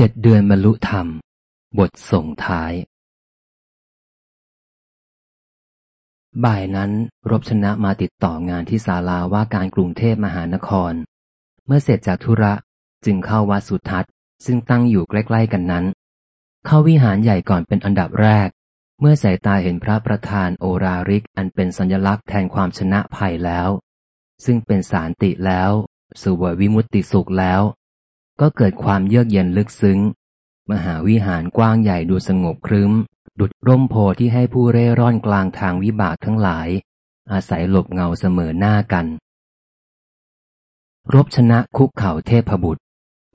เจ็ดเดือนบรรลุธรรม บทส่งท้าย บ่ายนั้นรบชนะมาติดต่องานที่ศาลาว่าการกรุงเทพมหานคร เมื่อเสร็จจากธุระจึงเข้าวัดสุทัศน์ ซึ่งตั้งอยู่ใกล้ๆกันนั้น เข้าวิหารใหญ่ก่อนเป็นอันดับแรก เมื่อสายตาเห็นพระประธานโอราริกอันเป็นสัญลักษณ์แทนความชนะภัยแล้ว ซึ่งเป็นสารติแล้วสวยวิมุตติสุขแล้ว ก็เกิดความเยือกเย็นลึกซึ้ง มหาวิหารกว้างใหญ่ดูสงบครึ้ม ดุดร่มโพที่ให้ผู้เร่ร่อนกลางทางวิบากทั้งหลาย อาศัยหลบเงาเสมอหน้ากัน รบชนะคุกเข่าเทพบุตร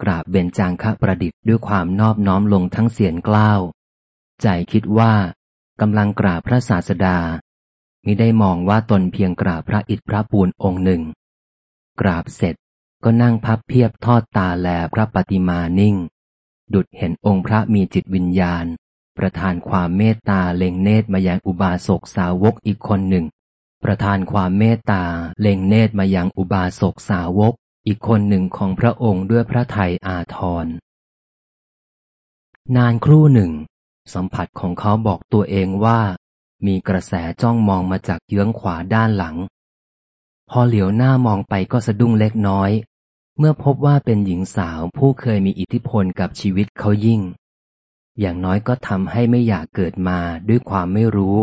กราบเบญจางคะประดิษฐ์ด้วยความนอบน้อมลงทั้งเสียงกล้าวใจคิดว่ากำลังกราบพระศาสดามิได้มองว่าตนเพียงกราบพระอิฐพระปูนองค์หนึ่ง กราบเสร็จ ก็นั่งพับเพียบทอดตาแลพระปฏิมานิ่ง ดุดเห็นองค์พระมีจิตวิญญาณ ประทานความเมตตาเล็งเนตรมายังอุบาสกสาวกอีกคนหนึ่ง ประทานความเมตตาเล็งเนตรมายังอุบาสกสาวกอีกคนหนึ่งของพระองค์ด้วยพระไทยอาทรนานครู่หนึ่ง สัมผัสของเขาบอกตัวเองว่า มีกระแสจ้องมองมาจากเยื้องขวาด้านหลัง พอเหลียวหน้ามองไปก็สะดุ้งเล็กน้อย เมื่อพบว่าเป็นหญิงสาวผู้เคยมีอิทธิพลกับชีวิตเขายิ่ง อย่างน้อยก็ทำให้ไม่อยากเกิดมาด้วยความไม่รู้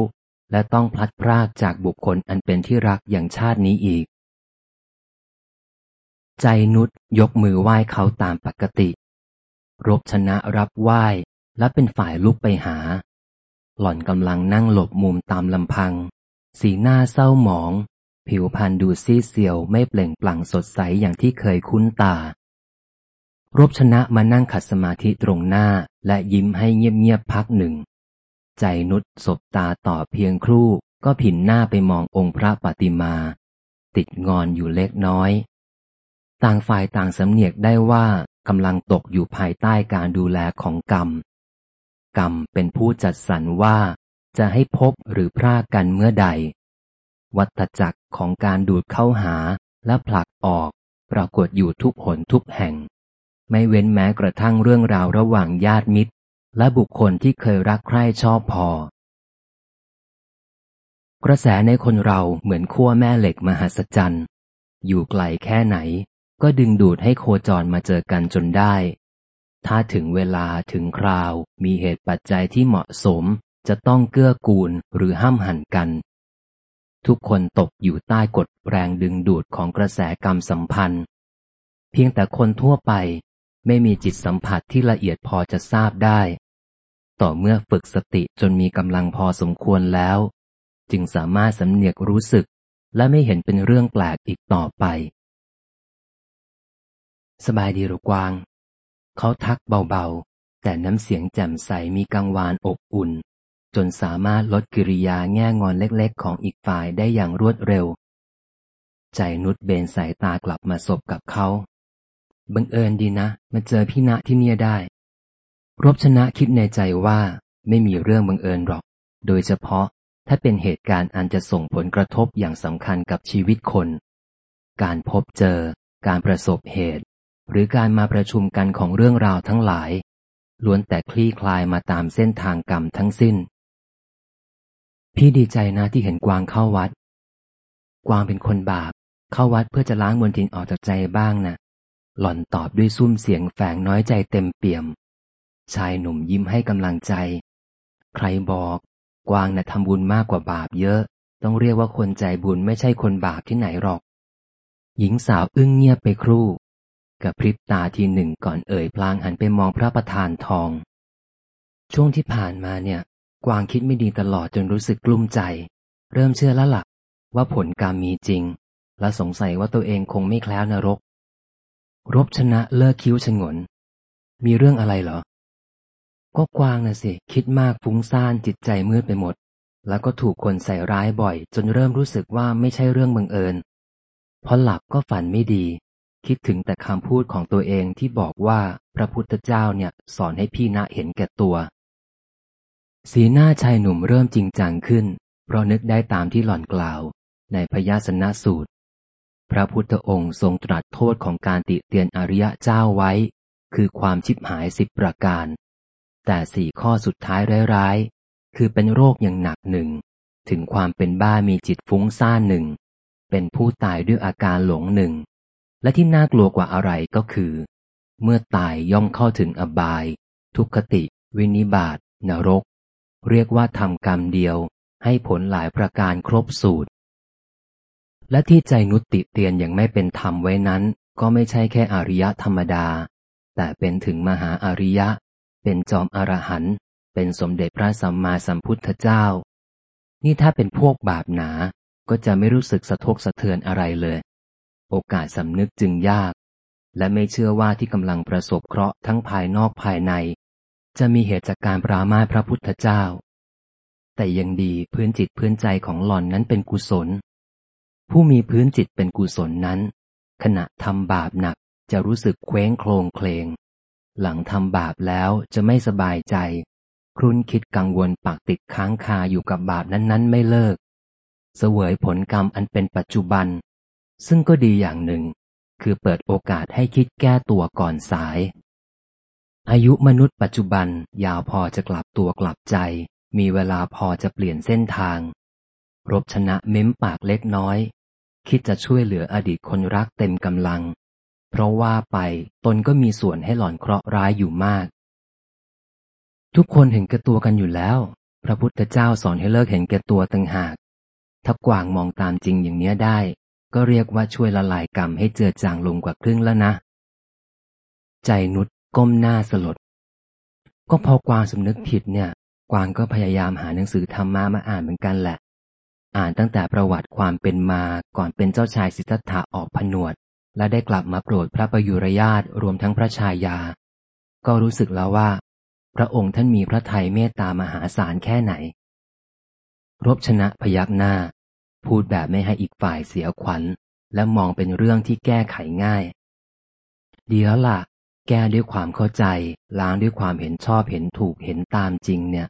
และต้องพลัดพรากจากบุคคลอันเป็นที่รักอย่างชาตินี้อีก ใจนุชยกมือไหว้เขาตามปกติ รบชนะรับไหว้และเป็นฝ่ายลุกไปหา หล่อนกำลังนั่งหลบมุมตามลำพัง สีหน้าเศร้าหมอง ผิวพรรณดูซีเซียวไม่เปล่งปลั่งสดใสอย่างที่เคยคุ้นตารบชนะมานั่งขัดสมาธิตรงหน้าและยิ้มให้เงียบๆพักหนึ่ง ใจนุชสบตาต่อเพียงครู่ก็ผินหน้าไปมององค์พระปฏิมา ติดงอนอยู่เล็กน้อย ต่างฝ่ายต่างสำเนียกได้ว่ากำลังตกอยู่ภายใต้การดูแลของกรรม กรรมเป็นผู้จัดสรรว่าจะให้พบหรือพรากกันเมื่อใด วัฏจักรของการดูดเข้าหาและผลักออก ปรากฏอยู่ทุกหนทุกแห่ง ไม่เว้นแม้กระทั่งเรื่องราวระหว่างญาติมิตร และบุคคลที่เคยรักใคร่ชอบพอ กระแสในคนเราเหมือนขั้วแม่เหล็กมหัศจรรย์อยู่ไกลแค่ไหน ก็ดึงดูดให้โคจรมาเจอกันจนได้ ถ้าถึงเวลาถึงคราว มีเหตุปัจจัยที่เหมาะสม จะต้องเกื้อกูลหรือห้ามหันกัน ทุกคนตกอยู่ใต้กฎแรงดึงดูดของกระแสกรรมสัมพันธ์ เพียงแต่คนทั่วไปไม่มีจิตสัมผัสที่ละเอียดพอจะทราบได้ ต่อเมื่อฝึกสติจนมีกำลังพอสมควรแล้ว จึงสามารถสำเนียกรู้สึกและไม่เห็นเป็นเรื่องแปลกอีกต่อไป สบายดีหรือกวาง เขาทักเบาๆ แต่น้ำเสียงแจ่มใสมีกังวานอบอุ่น จนสามารถลดกิริยาแง่งอนเล็กๆ ของอีกฝ่ายได้อย่างรวดเร็ว ใจนุชเบนสายตากลับมาสบกับเขาบังเอิญดีนะ มาเจอพี่ณที่เนี่ยได้ รบชนะคิดในใจว่าไม่มีเรื่องบังเอิญหรอก โดยเฉพาะถ้าเป็นเหตุการณ์อันจะส่งผลกระทบอย่างสำคัญกับชีวิตคน การพบเจอ การประสบเหตุ หรือการมาประชุมกันของเรื่องราวทั้งหลายล้วนแต่คลี่คลายมาตามเส้นทางกรรมทั้งสิ้น พี่ดีใจนะที่เห็นกวางเข้าวัด กวางเป็นคนบาป เข้าวัดเพื่อจะล้างมลทินออกจากใจบ้างนะหล่อนตอบด้วยซุ้มเสียงแฝงน้อยใจเต็มเปี่ยม ชายหนุ่มยิ้มให้กำลังใจ ใครบอก กวางนะ่ะทำบุญมากกว่าบาปเยอะ ต้องเรียกว่าคนใจบุญไม่ใช่คนบาปที่ไหนหรอก หญิงสาวอึ้งเงียบไปครู่กับพริบตาทีหนึ่งก่อนเอ่ยพลางหันไปมองพระประธานทอง ช่วงที่ผ่านมาเนี่ย กวางคิดไม่ดีตลอดจนรู้สึกกลุ้มใจ เริ่มเชื่อแล้วละ่ะ ว่าผลกรรมมีจริง และสงสัยว่าตัวเองคงไม่แคล้วนรก รบชนะเลิกคิ้วชงน มีเรื่องอะไรเหรอ ก็กวางนะสิ คิดมากฟุ้งซ่านจิตใจมืดไปหมด แล้วก็ถูกคนใส่ร้ายบ่อย จนเริ่มรู้สึกว่าไม่ใช่เรื่องบังเอิญพอหลับก็ฝันไม่ดี คิดถึงแต่คำพูดของตัวเองที่บอกว่าพระพุทธเจ้าเนี่ยสอนให้พี่ณเห็นแก่ตัว สีหน้าชายหนุ่มเริ่มจริงจังขึ้น เพราะนึกได้ตามที่หล่อนกล่าว ในพยาสนะสูตร พระพุทธองค์ทรงตรัสโทษของการติเตียนอริยะเจ้าไว้ คือความชิบหายสิบประการ แต่สี่ข้อสุดท้ายร้ายๆ คือเป็นโรคอย่างหนักหนึ่ง ถึงความเป็นบ้ามีจิตฟุ้งซ่านหนึ่ง เป็นผู้ตายด้วยอาการหลงหนึ่ง และที่น่ากลัวกว่าอะไรก็คือ เมื่อตายย่อมเข้าถึงอบาย ทุกขติ วินิบาตนรก เรียกว่าทำกรรมเดียว ให้ผลหลายประการครบสูตร และที่ใจนุติเตียนอย่างไม่เป็นธรรมไว้นั้น ก็ไม่ใช่แค่อริยะธรรมดา แต่เป็นถึงมหาอริยะ เป็นจอมอรหันต์เป็นสมเด็จพระสัมมาสัมพุทธเจ้า นี่ถ้าเป็นพวกบาปหนา ก็จะไม่รู้สึกสะทกสะเทือนอะไรเลย โอกาสสำนึกจึงยากและไม่เชื่อว่าที่กำลังประสบเคราะห์ทั้งภายนอกภายใน จะมีเหตุจากการปรามาพระพุทธเจ้า แต่ยังดีพื้นจิตพื้นใจของหล่อนนั้นเป็นกุศล ผู้มีพื้นจิตเป็นกุศลนั้น ขณะทำบาปหนักจะรู้สึกเคว้งโคลงเคลง หลังทำบาปแล้วจะไม่สบายใจ ครุ่นคิดกังวลปักติดค้างคาอยู่กับบาปนั้นๆ ไม่เลิก เสวยผลกรรมอันเป็นปัจจุบัน ซึ่งก็ดีอย่างหนึ่ง คือเปิดโอกาสให้คิดแก้ตัวก่อนสาย อายุมนุษย์ปัจจุบันยาวพอจะกลับตัวกลับใจ มีเวลาพอจะเปลี่ยนเส้นทาง รบชนะเม้มปากเล็กน้อย คิดจะช่วยเหลืออดีตคนรักเต็มกำลัง เพราะว่าไปตนก็มีส่วนให้หล่อนเคราะห์ร้ายอยู่มาก ทุกคนเห็นแก่ตัวกันอยู่แล้ว พระพุทธเจ้าสอนให้เลิกเห็นแก่ตัวต่างหาก ถ้ากวางมองตามจริงอย่างเนี้ยได้ ก็เรียกว่าช่วยละลายกรรมให้เจือจางลงกว่าครึ่งแล้วนะ ใจนุด ก้มหน้าสลด ก็พอกวางสำนึกผิดเนี่ย กวางก็พยายามหาหนังสือธรรมะมาอ่านเหมือนกันแหละ อ่านตั้งแต่ประวัติความเป็นมาก่อนเป็นเจ้าชายสิทธัตถะออกผนวด และได้กลับมาโปรดพระประยุรญาตรวมทั้งพระชายา ก็รู้สึกแล้วว่า พระองค์ท่านมีพระทัยเมตตามหาศาลแค่ไหน รบชนะพยักหน้า พูดแบบไม่ให้อีกฝ่ายเสียขวัญ และมองเป็นเรื่องที่แก้ไขง่ายดีแล้วล่ะ แก้ด้วยความเข้าใจ ล้างด้วยความเห็นชอบเห็นถูกเห็นตามจริงเนี่ย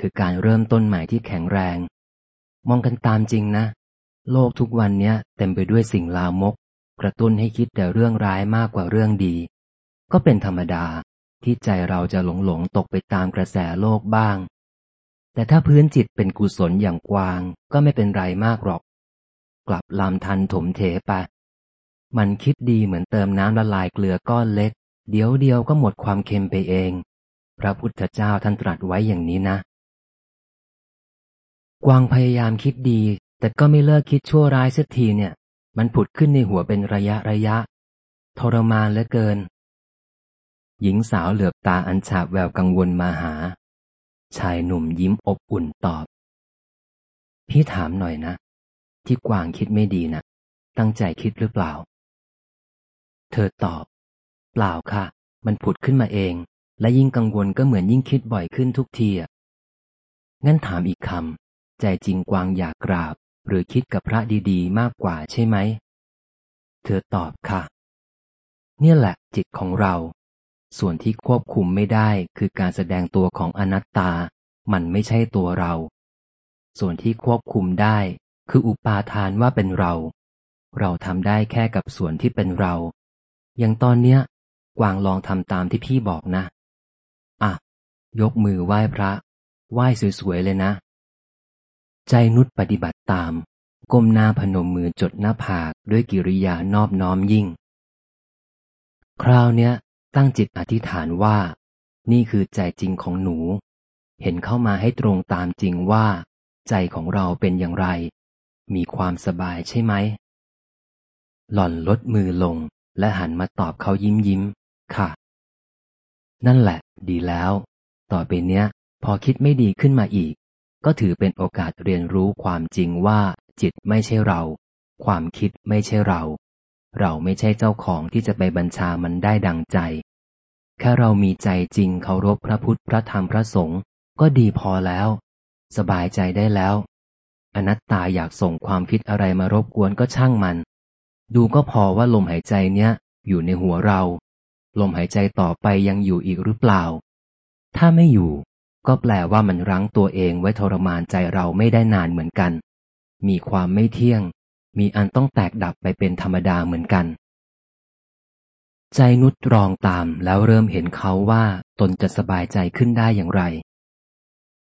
คือการเริ่มต้นใหม่ที่แข็งแรง มองกันตามจริงนะ โลกทุกวันเนี้ยเต็มไปด้วยสิ่งลามก กระตุ้นให้คิดแต่เรื่องร้ายมากกว่าเรื่องดี ก็เป็นธรรมดาที่ใจเราจะหลงหลงตกไปตามกระแสโลกบ้าง แต่ถ้าพื้นจิตเป็นกุศลอย่างกวาง ก็ไม่เป็นไรมากหรอก กลับลำทันถมเทไปมันคิดดีเหมือนเติมน้ำละลายเกลือก้อนเล็ก เดี๋ยวเดียวก็หมดความเค็มไปเอง พระพุทธเจ้าท่านตรัสไว้อย่างนี้นะ กวางพยายามคิดดี แต่ก็ไม่เลิกคิดชั่วร้ายสักทีเนี่ย มันผุดขึ้นในหัวเป็นระยะระยะ ทรมานเหลือเกิน หญิงสาวเหลือบตาอันฉาบแววกังวลมาหา ชายหนุ่มยิ้มอบอุ่นตอบ พี่ถามหน่อยนะ ที่กวางคิดไม่ดีนะตั้งใจคิดหรือเปล่า เธอตอบ เปล่าค่ะ มันผุดขึ้นมาเอง และยิ่งกังวลก็เหมือนยิ่งคิดบ่อยขึ้นทุกทีงั้นถามอีกคำใจจริงกวางอยากกราบ หรือคิดกับพระดีๆ มากกว่าใช่ไหม เธอตอบค่ะ เนี่ยแหละจิตของเรา ส่วนที่ควบคุมไม่ได้คือการแสดงตัวของอนัตตา มันไม่ใช่ตัวเรา ส่วนที่ควบคุมได้คืออุปาทานว่าเป็นเรา เราทำได้แค่กับส่วนที่เป็นเรา อย่างตอนเนี้ย กวางลองทำตามที่พี่บอกนะ อะ ยกมือไหว้พระ ไหว้สวยๆเลยนะ ใจนุชปฏิบัติตาม ก้มหน้าพนมมือจดหน้าผากด้วยกิริยานอบน้อมยิ่ง คราวเนี้ย ตั้งจิตอธิษฐานว่า นี่คือใจจริงของหนู เห็นเข้ามาให้ตรงตามจริงว่า ใจของเราเป็นอย่างไร มีความสบายใช่ไหม หล่อนลดมือลงและหันมาตอบเขายิ้มยิ้ม ค่ะ นั่นแหละ ดีแล้ว ต่อไปเนี้ย พอคิดไม่ดีขึ้นมาอีก ก็ถือเป็นโอกาสเรียนรู้ความจริงว่า จิตไม่ใช่เรา ความคิดไม่ใช่เรา เราไม่ใช่เจ้าของที่จะไปบัญชามันได้ดังใจ แค่เรามีใจจริงเคารพพระพุทธพระธรรมพระสงฆ์ก็ดีพอแล้ว สบายใจได้แล้ว อนัตตาอยากส่งความคิดอะไรมารบกวนก็ช่างมัน ดูก็พอว่าลมหายใจเนี้ยอยู่ในหัวเรา ลมหายใจต่อไปยังอยู่อีกหรือเปล่า ถ้าไม่อยู่ ก็แปลว่ามันรั้งตัวเองไว้ทรมานใจเราไม่ได้นานเหมือนกัน มีความไม่เที่ยง มีอันต้องแตกดับไปเป็นธรรมดาเหมือนกัน ใจนุชรองตามแล้วเริ่มเห็นเขาว่าตนจะสบายใจขึ้นได้อย่างไร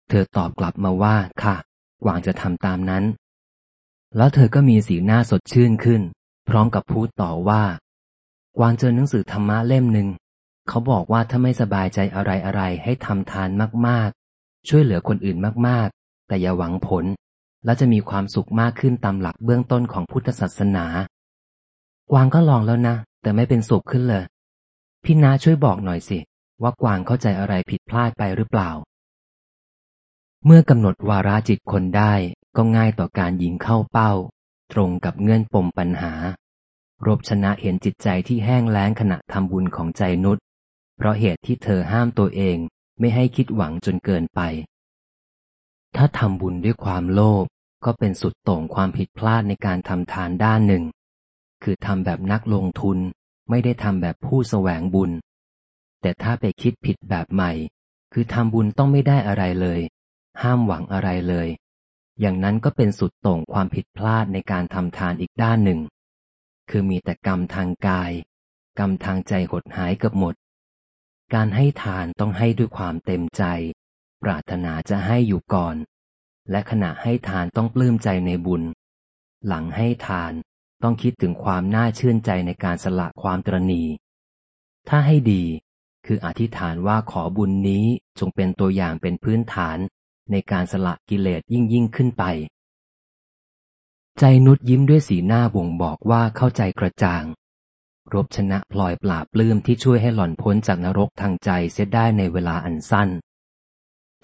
เธอตอบกลับมาว่าค่ะ กวางจะทำตามนั้น แล้วเธอก็มีสีหน้าสดชื่นขึ้น พร้อมกับพูดต่อว่า กวางเจอหนังสือธรรมะเล่มหนึ่งเขาบอกว่าถ้าไม่สบายใจอะไรอะไรให้ทำทานมากๆ ช่วยเหลือคนอื่นมากๆ แต่อย่าหวังผล และจะมีความสุขมากขึ้นตามหลักเบื้องต้นของพุทธศาสนา กวางก็ลองแล้วนะ แต่ไม่เป็นสุขขึ้นเลย พี่นาช่วยบอกหน่อยสิ ว่ากวางเข้าใจอะไรผิดพลาดไปหรือเปล่า เมื่อกำหนดวาราจิตคนได้ก็ง่ายต่อการยิงเข้าเป้า ตรงกับเงื่อนปมปัญหา รบชนะเห็นจิตใจที่แห้งแล้งขณะทำบุญของใจนุษเพราะเหตุที่เธอห้ามตัวเองไม่ให้คิดหวังจนเกินไป ถ้าทำบุญด้วยความโลภก็เป็นสุดโต่งความผิดพลาดในการทำทานด้านหนึ่ง คือทำแบบนักลงทุนไม่ได้ทำแบบผู้แสวงบุญ แต่ถ้าไปคิดผิดแบบใหม่ คือทำบุญต้องไม่ได้อะไรเลย ห้ามหวังอะไรเลย อย่างนั้นก็เป็นสุดโต่งความผิดพลาดในการทำทานอีกด้านหนึ่ง คือมีแต่กรรมทางกาย กรรมทางใจหดหายกับหมด การให้ทานต้องให้ด้วยความเต็มใจ ปรารถนาจะให้อยู่ก่อน และขณะให้ทานต้องปลื้มใจในบุญ หลังให้ทานต้องคิดถึงความน่าชื่นใจในการสละความตรณี ถ้าให้ดีคืออธิษฐานว่าขอบุญนี้จงเป็นตัวอย่างเป็นพื้นฐานในการสละกิเลสยิ่งยิ่งขึ้นไป ใจนุดยิ้มด้วยสีหน้าบ่งบอกว่าเข้าใจกระจ่าง รบชนะพลอยปราบปลื้มที่ช่วยให้หล่อนพ้นจากนรกทางใจเสียได้ในเวลาอันสั้น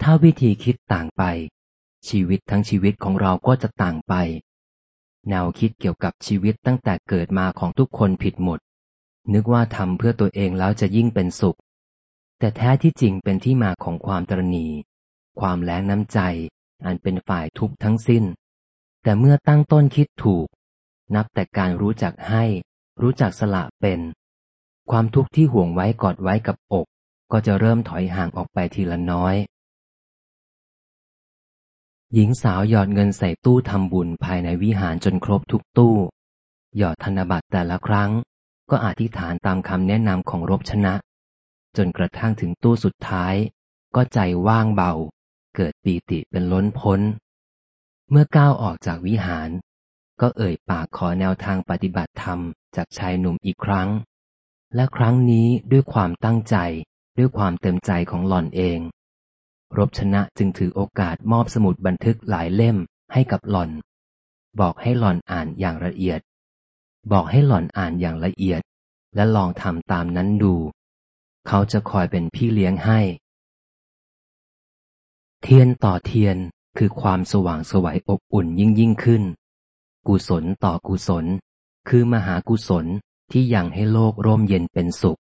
ถ้าวิธีคิดต่างไป ชีวิตทั้งชีวิตของเราก็จะต่างไป แนวคิดเกี่ยวกับชีวิตตั้งแต่เกิดมาของทุกคนผิดหมด นึกว่าทำเพื่อตัวเองแล้วจะยิ่งเป็นสุข แต่แท้ที่จริงเป็นที่มาของความตรณี ความแรงน้ำใจ อันเป็นฝ่ายทุกข์ทั้งสิ้น แต่เมื่อตั้งต้นคิดถูก นับแต่การรู้จักให้ รู้จักสละเป็น ความทุกข์ที่ห่วงไว้กอดไว้กับอก ก็จะเริ่มถอยห่างออกไปทีละน้อย หญิงสาวหยอดเงินใส่ตู้ทำบุญภายในวิหารจนครบทุกตู้ หยอดธนบัตรแต่ละครั้ง ก็อธิษฐานตามคำแนะนำของรบชนะ จนกระทั่งถึงตู้สุดท้าย ก็ใจว่างเบา เกิดปีติเป็นล้นพ้น เมื่อก้าวออกจากวิหาร ก็เอ่ยปากขอแนวทางปฏิบัติธรรมจากชายหนุ่มอีกครั้ง และครั้งนี้ด้วยความตั้งใจ ด้วยความเต็มใจของหล่อนเอง รบชนะจึงถือโอกาสมอบสมุดบันทึกหลายเล่มให้กับหล่อน บอกให้หล่อนอ่านอย่างละเอียด บอกให้หล่อนอ่านอย่างละเอียด และลองทำตามนั้นดู เขาจะคอยเป็นพี่เลี้ยงให้ เทียนต่อเทียน คือความสว่างสวัยอบอุ่นยิ่งยิ่งขึ้น กุศลต่อกุศล คือมหากุศลที่ยังให้โลกร่มเย็นเป็นสุข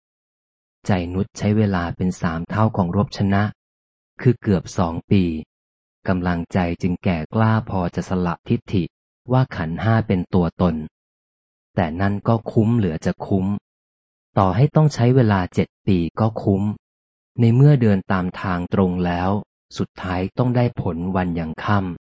ใจนุชใช้เวลาเป็นสามเท่าของรบชนะ คือเกือบสองปีกำลังใจจึงแก่กล้าพอจะสละทิฏฐิว่าขันห้าเป็นตัวตน แต่นั่นก็คุ้มเหลือจะคุ้ม ต่อให้ต้องใช้เวลาเจ็ดปีก็คุ้ม ในเมื่อเดินตามทางตรงแล้ว สุดท้ายต้องได้ผลวันอย่างค่ำ